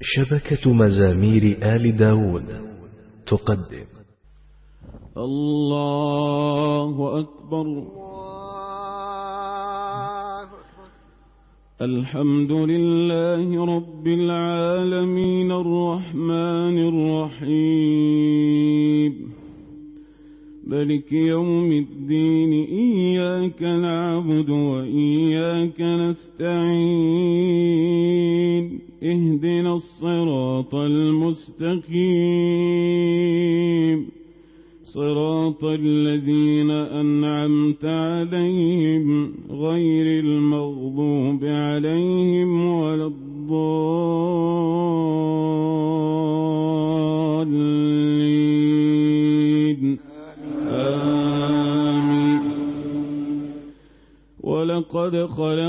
شبكة مزامير آل داود تقدم. الله أكبر. الحمد لله رب العالمين الرحمن الرحيم. ملك يوم الدين، إياك نعبد وإياك نستعين. اهدنا الصراط المستقيم. صراط الذين أنعمت عليهم غير المغضوب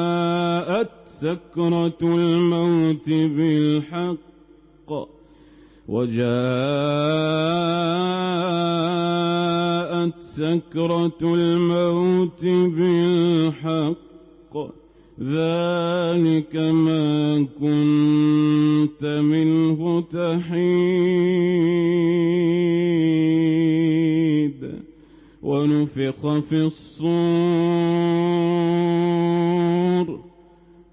وجاءت سكرة الموت بالحق وجاءت سكرة الموت بالحق ذلك ما كنت منه تحيد ونفخ في الصور،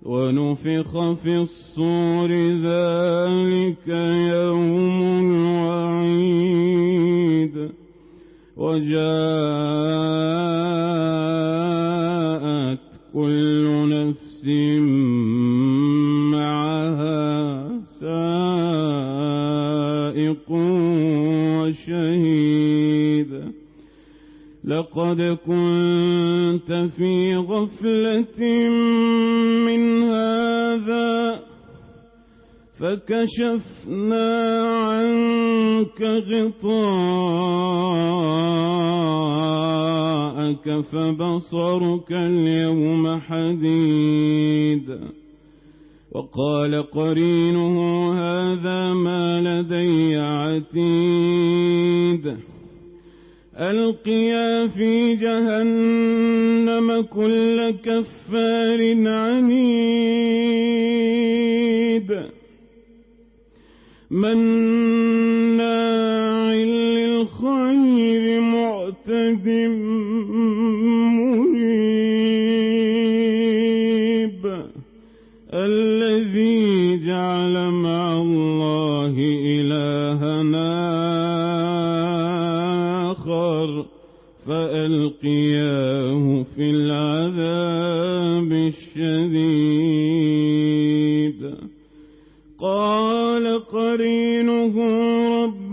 ونفخ في الصور ذلك يوم الوعيد. وجاءت كل نفس معها سائق وشهيد. لقد كنت في غفلة من هذا فكشفنا عنك غطاءك فبصرك اليوم حديد وقال قرينه هذا ما لدي عتيد ألقيا في جهنم كل كفار عنيد. مناع للخير معتد مريب. الذي جعل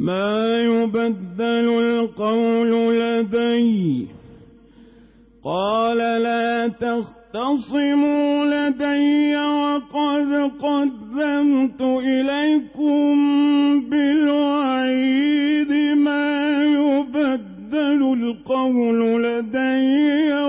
ما يبدل القول لدي قال لا تختصموا لدي وقد قدمت إليكم بالوعيد ما يبدل القول لدي.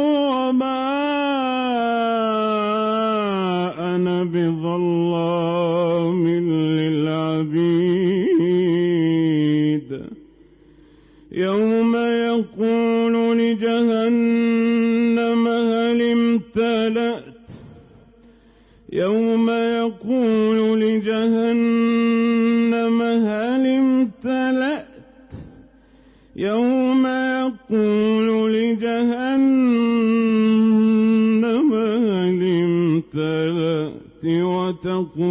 يقول لجهنم هل امتلأت؟ يوم يقول لجهنم هل امتلأت؟ يوم يقول لجهنم هل امتلأت؟ وتقول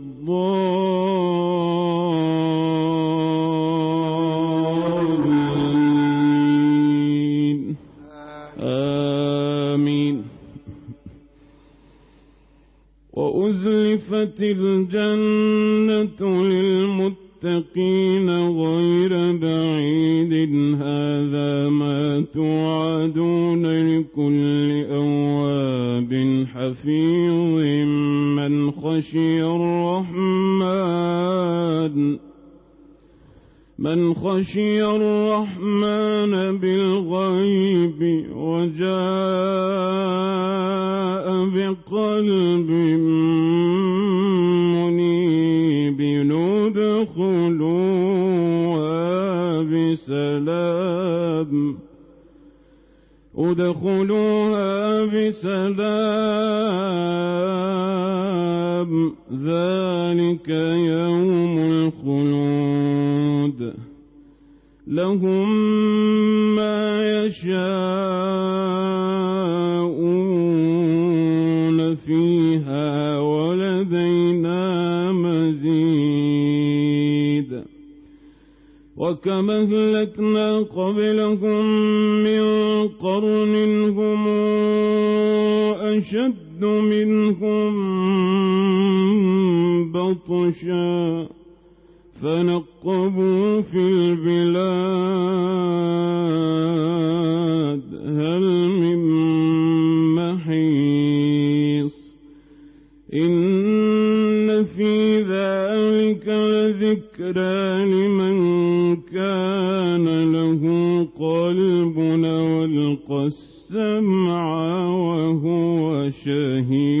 آمين. وأزلفت الجنة للمتقين غير بعيد. هذا ما توعدون لكل أواب حفيظ من خشي الرحمن. من خشي الرحمن بالغيب وجاء بقلب منيب ادخلوها بسلام ادخلوها بسلام ذلك يوم لهم ما يشاءون فيها ولدينا مزيد وكم أهلكنا قبلهم من قرن هم أشد منهم بطشا فنقبوا في البلاد. هل من محيص؟ إن في ذلك لذكرى لمن كان له قلب والقى السمع وهو شهيد.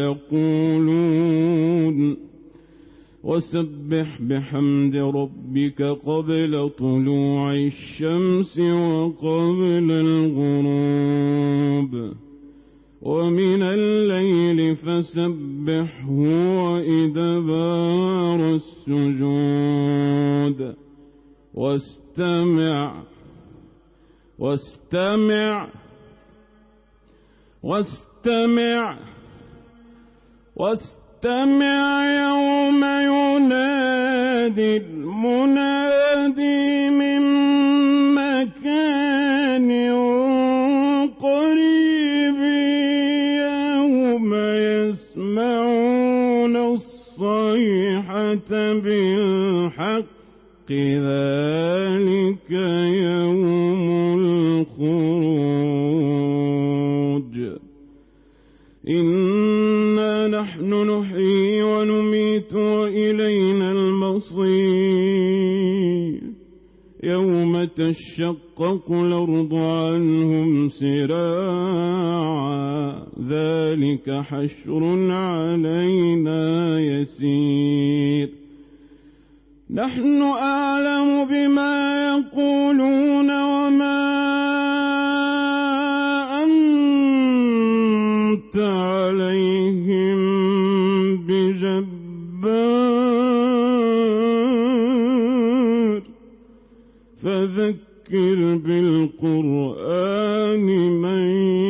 وسبح بحمد ربك قبل طلوع الشمس وقبل الغروب. ومن الليل فسبحه وإدبار السجود. واستمع واستمع واستمع واستمع يوم ينادي المنادي تشقق الأرض عنهم سراعا ذلك حشر علينا يسير. نحن أعلم فذكر بالقرآن من